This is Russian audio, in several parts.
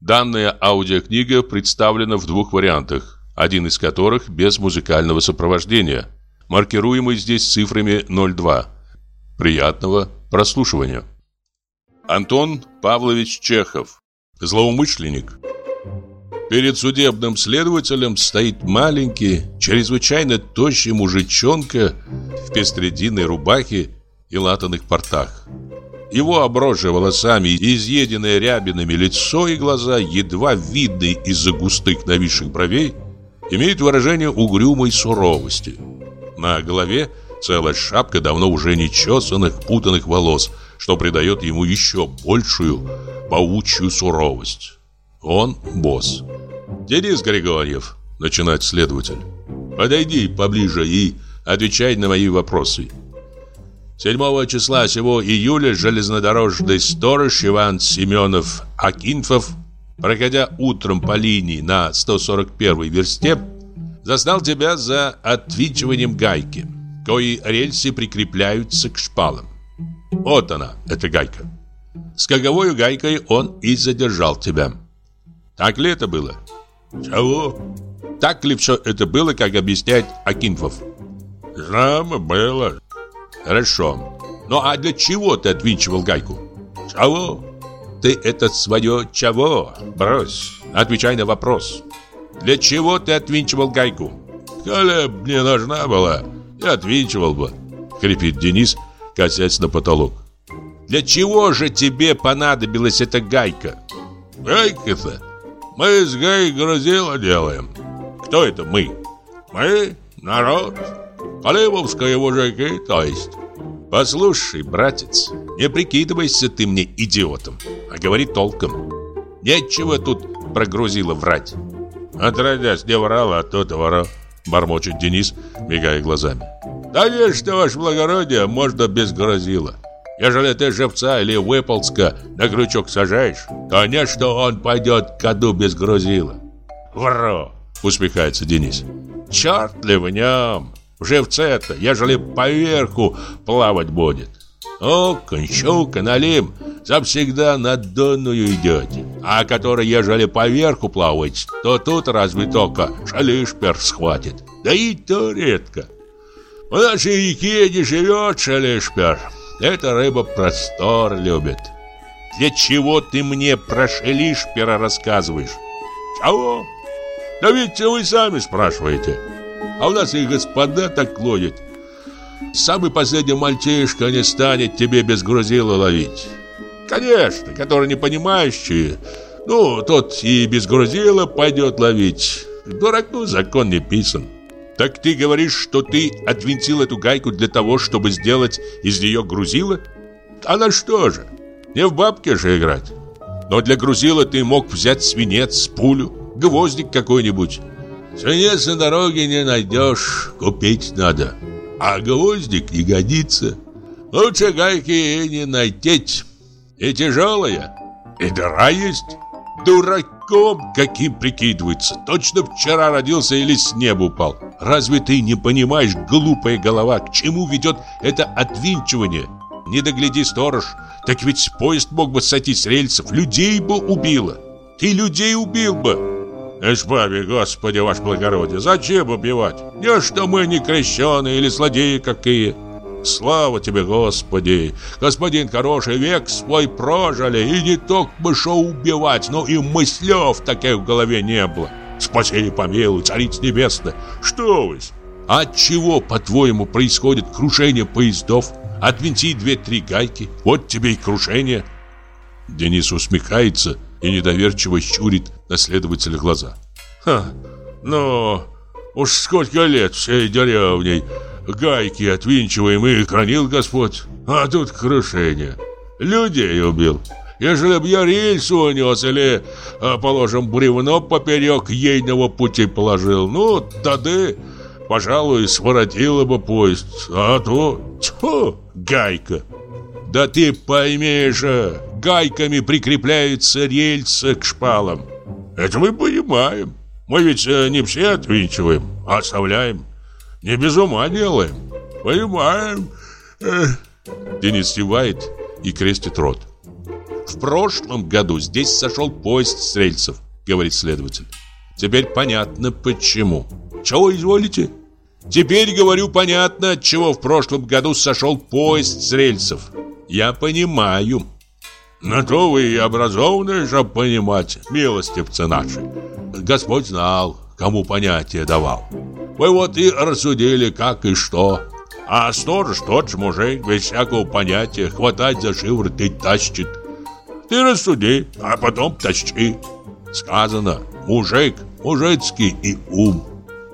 Данная аудиокнига представлена в двух вариантах, один из которых без музыкального сопровождения, маркируемый здесь цифрами 02. Приятного прослушивания. Антон Павлович Чехов. Злоумышленник. Перед судебным следователем стоит маленький, чрезвычайно тощий мужичонка в пестрединой рубахе и латаных портах. Его обросшее волосами изъеденное рябинами лицо и глаза, едва видные из-за густых нависших бровей, имеют выражение угрюмой суровости. На голове целая шапка давно уже нечесанных, путанных волос, что придает ему еще большую паучью суровость. Он босс. «Денис Григорьев», — начинает следователь, — «подойди поближе и отвечай на мои вопросы». 7 числа сего июля железнодорожный сторож Иван Семенов Акинфов, проходя утром по линии на 141 версте, застал тебя за отвинчиванием гайки, кои рельсы прикрепляются к шпалам. Вот она, эта гайка. С каковой гайкой он и задержал тебя. Так ли это было? Чего? Так ли все это было, как объясняет Акинфов? Знамо было. Хорошо. Ну а для чего ты отвинчивал гайку? Чего? Ты это свое чего? Брось. Отвечай на вопрос. Для чего ты отвинчивал гайку? Коля мне нужна была, я отвинчивал бы. Хрипит Денис, косясь на потолок. Для чего же тебе понадобилась эта гайка? Гайка-то? Мы с гай грузила делаем. Кто это мы? Мы? Народ. Колымовские мужики, то есть. Послушай, братец, не прикидывайся ты мне идиотом, а говори толком. Нечего тут прогрузило врать. Отродясь не врал, а тот ворал, бормочет Денис, мигая глазами. Да не, что, ваше благородие, можно без грозила. Ежели ты живца или выползка на крючок сажаешь, то не что он пойдет к аду без грузила. Вро, усмехается Денис. Черт ли в нем? Живце-то, ежели поверху плавать будет. Окон, щука, налим, завсегда на донную идете. А который, ежели поверху плавает, то тут разве только шалишпер схватит. Да и то редко. В нашей реке не живет шалишпер. Эта рыба простор любит. Для чего ты мне про шалишпера рассказываешь? Чего? Да ведь вы сами спрашиваете. А у нас и господа так ловят. Самый последний мальчишка не станет тебе без грузила ловить. Конечно, который не понимающий, ну, тот и без грузила пойдет ловить. Дураку закон не писан. Так ты говоришь, что ты отвинтил эту гайку для того, чтобы сделать из нее грузило? А на что же? Не в бабке же играть. Но для грузила ты мог взять свинец, пулю, гвоздик какой-нибудь. Свинец на дороге не найдешь, купить надо. А гвоздик не годится. Лучше гайки и не найти. И тяжелая, и дыра есть. Дураком каким прикидывается. Точно вчера родился или с неба упал. Разве ты не понимаешь, глупая голова, к чему ведет это отвинчивание? Не догляди, сторож. Так ведь поезд мог бы сойти с рельсов, людей бы убило. Ты людей убил бы. Избави, Господи, ваш благородие, зачем убивать? Не что мы не крещеные или злодеи какие. Слава тебе, Господи! Господин хороший, век свой прожили, и не только бы шо убивать, но и мыслев таких в голове не было. Спаси и помилуй, царица небесная, что вы? От чего, по-твоему, происходит крушение поездов? Отвинти две-три гайки, вот тебе и крушение. Денис усмехается и недоверчиво щурит на следователя глаза. Ха, ну, уж сколько лет всей деревней гайки отвинчиваем и хранил Господь, а тут крушение. Людей убил. Ежели б я рельсу унес или, а, положим, бревно поперек ейного пути положил, ну, тогда, пожалуй, своротило бы поезд. А то, тьфу, гайка. Да ты пойми же, гайками прикрепляются рельсы к шпалам. Это мы понимаем. Мы ведь э, не все отвинчиваем, а оставляем. Не без ума делаем. Понимаем. Денис севает и крестит рот. В прошлом году здесь сошел поезд с рельсов, говорит следователь. Теперь понятно почему. Чего изволите? Теперь, говорю, понятно, от чего в прошлом году сошел поезд с рельсов. Я понимаю. На то вы и образованные, чтобы понимать, милостивцы наши. Господь знал, кому понятие давал. Вы вот и рассудили, как и что. А сторож тот же мужик, без всякого понятия, хватать за шиворот и тащит. Ты рассуди, а потом тащи. Сказано, мужик, мужицкий и ум.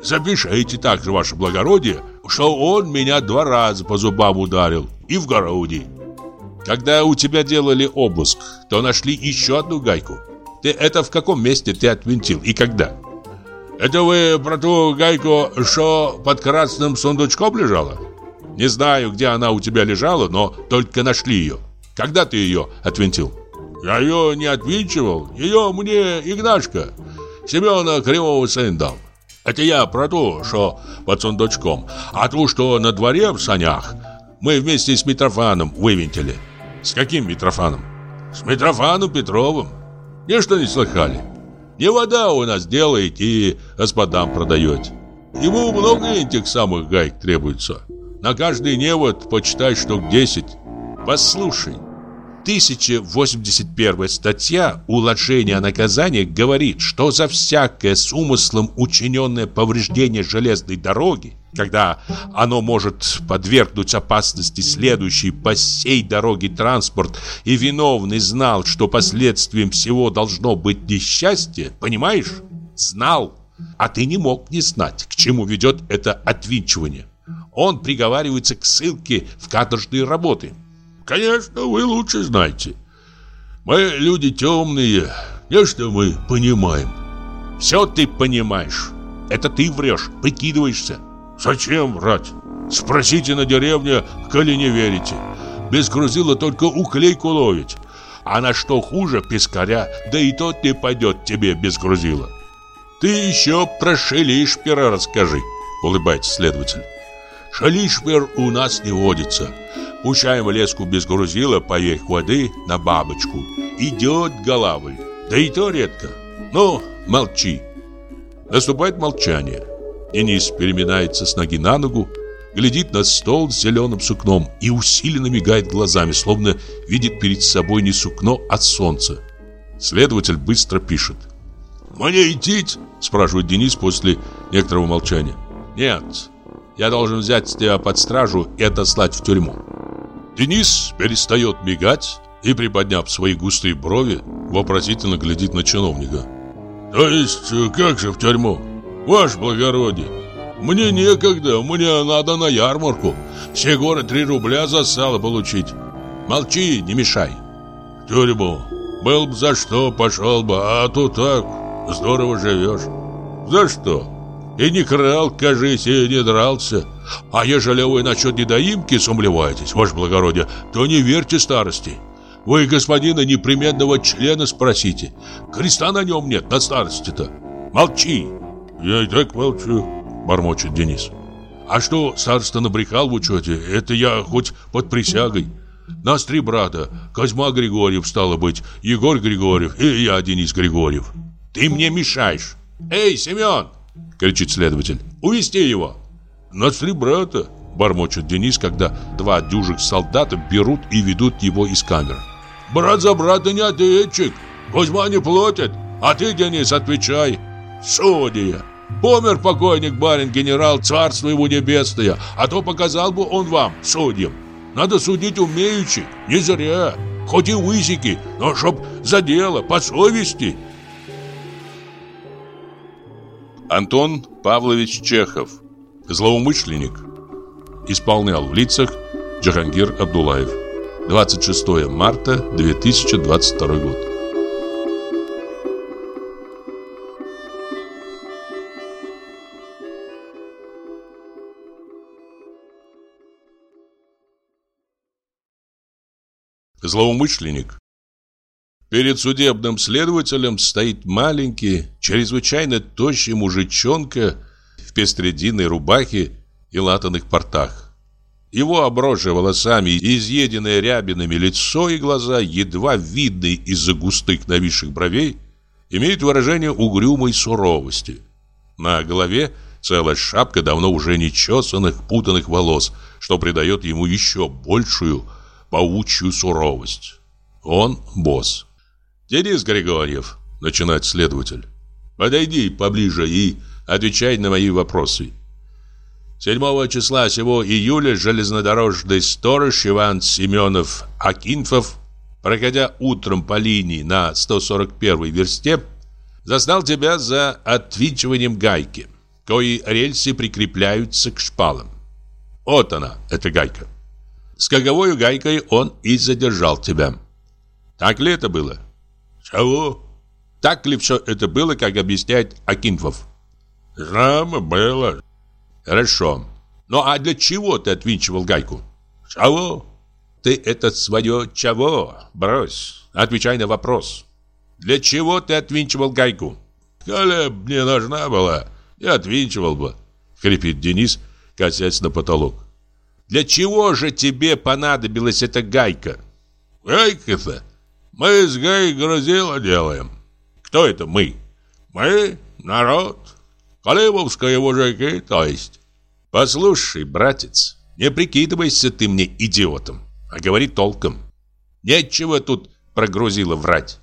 Запишите также, ваше благородие, что он меня два раза по зубам ударил и в городе. Когда у тебя делали обыск, то нашли еще одну гайку. Ты это в каком месте ты отвинтил и когда? Это вы про ту гайку, что под красным сундучком лежала? Не знаю, где она у тебя лежала, но только нашли ее. Когда ты ее отвинтил? Я ее не отвинчивал. Ее мне Игнашка, Семена Кривого сын дал. Это я про то, что под сундучком. А ту, что на дворе в санях, мы вместе с Митрофаном вывинтили. С каким Митрофаном? С Митрофаном Петровым. Ничто не слыхали. Не вода у нас делает и господам продает. Ему много этих самых гаек требуется. На каждый невод почитай штук 10. Послушай, 1081 статья уложения о наказании говорит, что за всякое с умыслом учиненное повреждение железной дороги, когда оно может подвергнуть опасности следующий по сей дороге транспорт, и виновный знал, что последствием всего должно быть несчастье, понимаешь? Знал, а ты не мог не знать, к чему ведет это отвинчивание. Он приговаривается к ссылке в каторжные работы. Конечно, вы лучше знаете. Мы люди темные, нечто мы понимаем. Все ты понимаешь. Это ты врешь, прикидываешься. Зачем врать? Спросите на деревне, коли не верите. Без грузила только уклейку ловить. А на что хуже пескаря, да и тот не пойдет тебе без грузила. Ты еще про шелишпера расскажи, улыбается следователь. Шалишпер у нас не водится. Пущаем леску без грузила поверх воды на бабочку. Идет головой. Да и то редко. Ну, молчи. Наступает молчание. Денис переминается с ноги на ногу, глядит на стол с зеленым сукном и усиленно мигает глазами, словно видит перед собой не сукно, а солнце. Следователь быстро пишет. «Мне идти?» – спрашивает Денис после некоторого молчания. «Нет, я должен взять тебя под стражу и отослать в тюрьму». Денис перестает мигать и, приподняв свои густые брови, вопросительно глядит на чиновника. «То есть, как же в тюрьму? Ваше благородие, мне некогда, мне надо на ярмарку. Все горы три рубля за сало получить». «Молчи, не мешай». «В тюрьму. Был бы за что, пошел бы, а то так, здорово живешь». «За что?» И не крал, кажись, и не дрался. А ежели вы насчет недоимки сумлеваетесь, ваше благородие, то не верьте старости. Вы господина непременного члена спросите. Креста на нем нет, на старости-то. Молчи. Я и так молчу, бормочет Денис. А что староста набрехал в учете, это я хоть под присягой. Нас три брата. Козьма Григорьев, стало быть, Егор Григорьев и я, Денис Григорьев. Ты мне мешаешь. Эй, Семен! Кричит следователь. Увести его. Нас три брата, бормочет Денис, когда два дюжих солдата берут и ведут его из камеры. Брат за брата не ответчик. Кузьма не платит. А ты, Денис, отвечай. Судья. Помер покойник барин-генерал, царство его небесное, а то показал бы он вам, судьям. Надо судить умеючи, не зря. Хоть и высики, но чтоб за дело, по совести. Антон Павлович Чехов Злоумышленник Исполнял в лицах Джахангир Абдулаев 26 марта 2022 год Злоумышленник Перед судебным следователем стоит маленький, чрезвычайно тощий мужичонка в пестрединой рубахе и латаных портах. Его обросшее волосами и изъеденное рябинами лицо и глаза, едва видные из-за густых нависших бровей, имеют выражение угрюмой суровости. На голове целая шапка давно уже нечесанных, путанных волос, что придает ему еще большую паучью суровость. Он босс. «Денис Григорьев», — начинает следователь, — «подойди поближе и отвечай на мои вопросы». 7 числа сего июля железнодорожный сторож Иван Семенов Акинфов, проходя утром по линии на 141 версте, застал тебя за отвинчиванием гайки, кои рельсы прикрепляются к шпалам. Вот она, эта гайка. С каковой гайкой он и задержал тебя. Так ли это было? Чего? Так ли все это было, как объясняет Акинфов? Знамо было. Хорошо. Ну а для чего ты отвинчивал гайку? Чего? Ты это свое чего? Брось. Отвечай на вопрос. Для чего ты отвинчивал гайку? Коля мне нужна была, я отвинчивал бы. Хрипит Денис, косясь на потолок. Для чего же тебе понадобилась эта гайка? Гайка-то? Мы с гай грузила делаем. Кто это мы? Мы, народ. Колымовские мужики, то есть. Послушай, братец, не прикидывайся ты мне идиотом, а говори толком. Нечего тут прогрузило врать.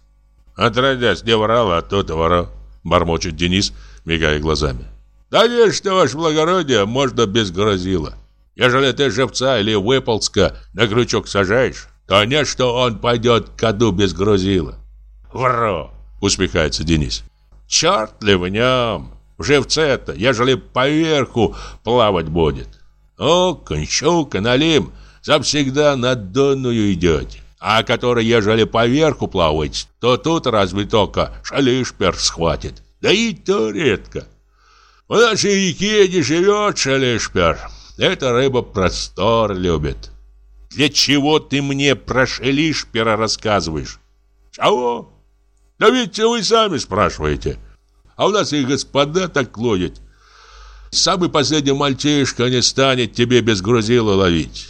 Отродясь не врал, а то-то врал, бормочет Денис, мигая глазами. Да не, что, ваше благородие, можно без грозила. Ежели ты живца или выползка на крючок сажаешь, то не, что он пойдет к аду без грузила. Вро, усмехается Денис. Черт ли в нем? В живце-то, ежели поверху плавать будет. Окон, щука, налим, завсегда на донную идете. А который, ежели поверху плавать, то тут разве только шалишпер схватит. Да и то редко. В нашей реке не живет шалишпер. Эта рыба простор любит. Для чего ты мне про шалишпера рассказываешь? Чего? Да ведь вы сами спрашиваете. А у нас и господа так ловят. Самый последний мальчишка не станет тебе без грузила ловить.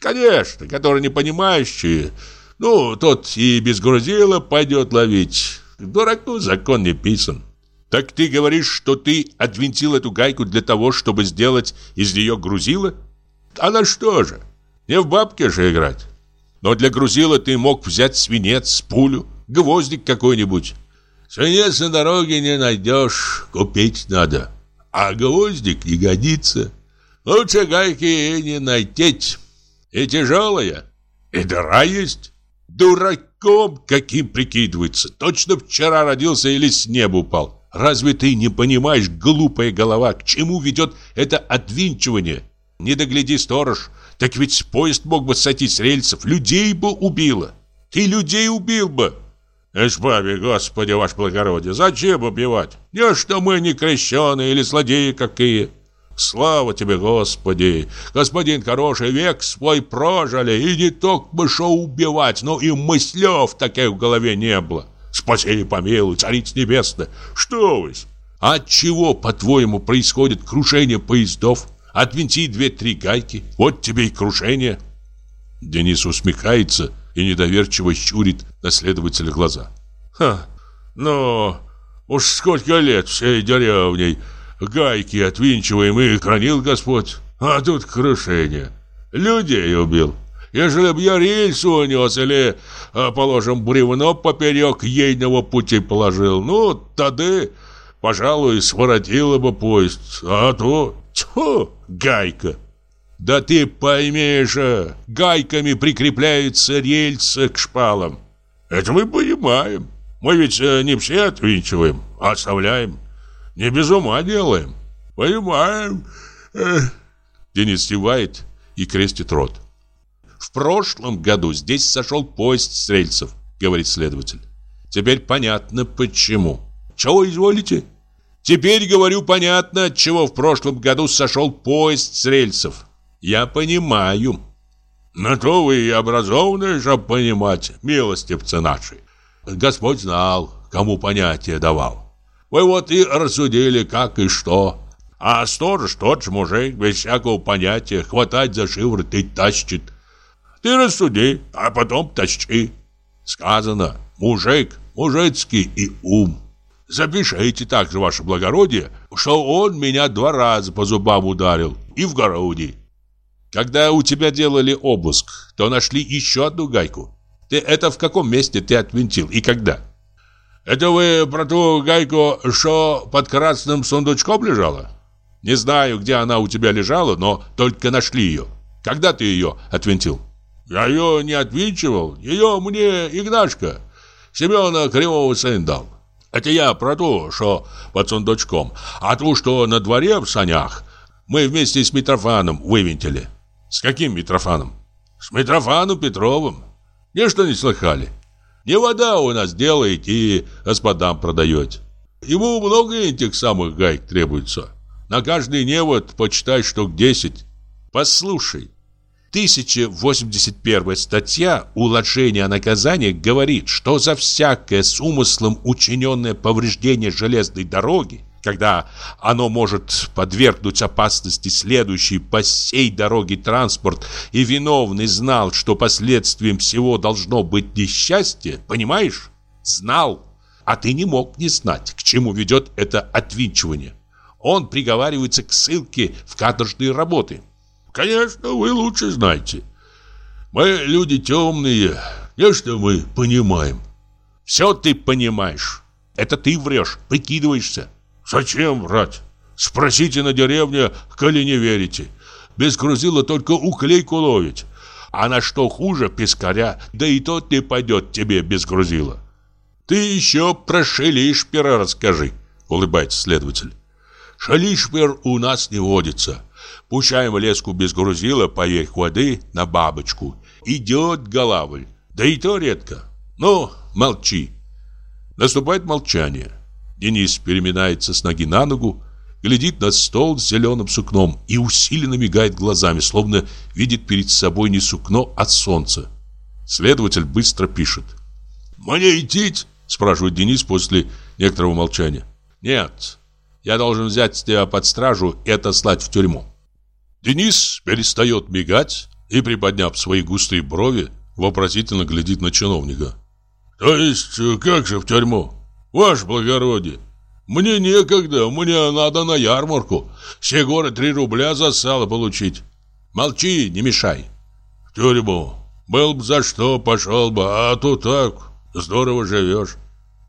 Конечно, который не понимающий, ну, тот и без грузила пойдет ловить. Дураку закон не писан. Так ты говоришь, что ты отвинтил эту гайку для того, чтобы сделать из нее грузило? А на что же? Не в бабке же играть. Но для грузила ты мог взять свинец, пулю, гвоздик какой-нибудь. Свинец на дороге не найдешь, купить надо. А гвоздик не годится. Лучше гайки и не найти. И тяжелая, и дыра есть. Дураком каким прикидывается. Точно вчера родился или с неба упал. Разве ты не понимаешь, глупая голова, к чему ведет это отвинчивание? Не догляди, сторож, так ведь поезд мог бы сойти с рельсов, людей бы убило. Ты людей убил бы. Избави, Господи, ваше благородие, зачем убивать? Не что мы не крещеные или злодеи какие. Слава тебе, Господи! Господин хороший, век свой прожили, и не только бы шо убивать, но и мыслев таких в голове не было. Спаси помилуй, царица небесная, что вы? От чего, по-твоему, происходит крушение поездов? Отвинти две-три гайки, вот тебе и крушение. Денис усмехается и недоверчиво щурит на следователя глаза. Ха, ну, уж сколько лет всей деревней гайки отвинчиваем и хранил Господь, а тут крушение. Людей убил. Ежели б я рельсу унес или, а, положим, бревно поперек ейного пути положил, ну, тогда, пожалуй, своротило бы поезд, а то, тьфу, гайка. Да ты поймешь, гайками прикрепляются рельсы к шпалам. Это мы понимаем. Мы ведь э, не все отвинчиваем, а оставляем. Не без ума делаем. Понимаем. Денис севает и крестит рот. Прошлом году здесь сошел поезд с рельсов, говорит следователь. Теперь понятно почему. Чего изволите? Теперь говорю понятно, от чего в прошлом году сошел поезд с рельсов. Я понимаю. На то вы и образованные, чтоб понимать, милостивцы наши. Господь знал, кому понятие давал. Вы вот и рассудили, как и что. А сторож тот же мужик, без всякого понятия, хватать за шиворот и тащит. Ты рассуди, а потом тащи. Сказано, мужик, мужицкий и ум. Запишите также, ваше благородие, что он меня два раза по зубам ударил и в городе. Когда у тебя делали обыск, то нашли еще одну гайку. Ты это в каком месте ты отвинтил и когда? Это вы про ту гайку, что под красным сундучком лежала? Не знаю, где она у тебя лежала, но только нашли ее. Когда ты ее отвинтил? Я ее не отвинчивал. Ее мне Игнашка, Семена Кривого сын дал. Это я про то, что под сундучком. А то, что на дворе в санях, мы вместе с Митрофаном вывинтили. С каким Митрофаном? С Митрофаном Петровым. Ничто не слыхали. Не вода у нас делает и господам продает. Ему много этих самых гаек требуется. На каждый невод почитай штук 10. Послушай, 1081 статья уложения о наказании говорит, что за всякое с умыслом учиненное повреждение железной дороги, когда оно может подвергнуть опасности следующий по сей дороге транспорт, и виновный знал, что последствием всего должно быть несчастье, понимаешь? Знал, а ты не мог не знать, к чему ведет это отвинчивание он приговаривается к ссылке в каторжные работы. Конечно, вы лучше знаете. Мы люди темные, не что мы понимаем. Все ты понимаешь. Это ты врешь, прикидываешься. Зачем врать? Спросите на деревне, коли не верите. Без грузила только уклейку ловить. А на что хуже пескаря, да и тот не пойдет тебе без грузила. Ты еще про шелишпера расскажи, улыбается следователь. Шалишпер у нас не водится. Пущаем леску без грузила поверх воды на бабочку. Идет голавль. Да и то редко. Ну, молчи. Наступает молчание. Денис переминается с ноги на ногу, глядит на стол с зеленым сукном и усиленно мигает глазами, словно видит перед собой не сукно, а солнце. Следователь быстро пишет. «Мне идти?» – спрашивает Денис после некоторого молчания. «Нет, я должен взять тебя под стражу и отослать в тюрьму. Денис перестает мигать и, приподняв свои густые брови, вопросительно глядит на чиновника. То есть, как же в тюрьму? Ваше благородие, мне некогда, мне надо на ярмарку. Все горы три рубля за сало получить. Молчи, не мешай. В тюрьму. Был бы за что, пошел бы, а то так, здорово живешь.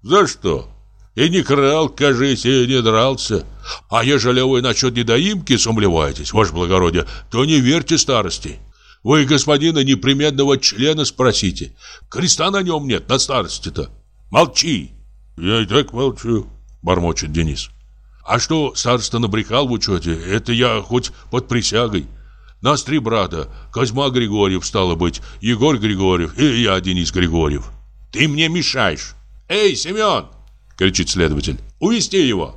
За что? И не крал, кажись, и не дрался. А ежели вы насчет недоимки сумлеваетесь, ваше благородие, то не верьте старости. Вы господина непременного члена спросите. Креста на нем нет, на старости-то. Молчи. Я и так молчу, бормочет Денис. А что староста набрехал в учете, это я хоть под присягой. Нас три брата. Козьма Григорьев, стало быть, Егор Григорьев и я, Денис Григорьев. Ты мне мешаешь. Эй, Семен, кричит следователь. Увести его.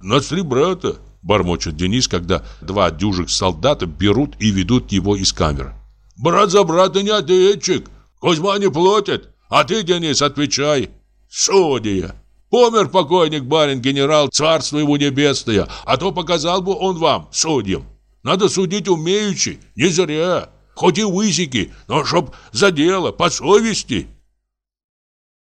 Нас три брата, бормочет Денис, когда два дюжих солдата берут и ведут его из камеры. Брат за брата не ответчик. Кузьма не платит. А ты, Денис, отвечай. Судья. Помер покойник барин-генерал, царство его небесное, а то показал бы он вам, судьям. Надо судить умеючи, не зря. Хоть и высики, но чтоб за дело, по совести.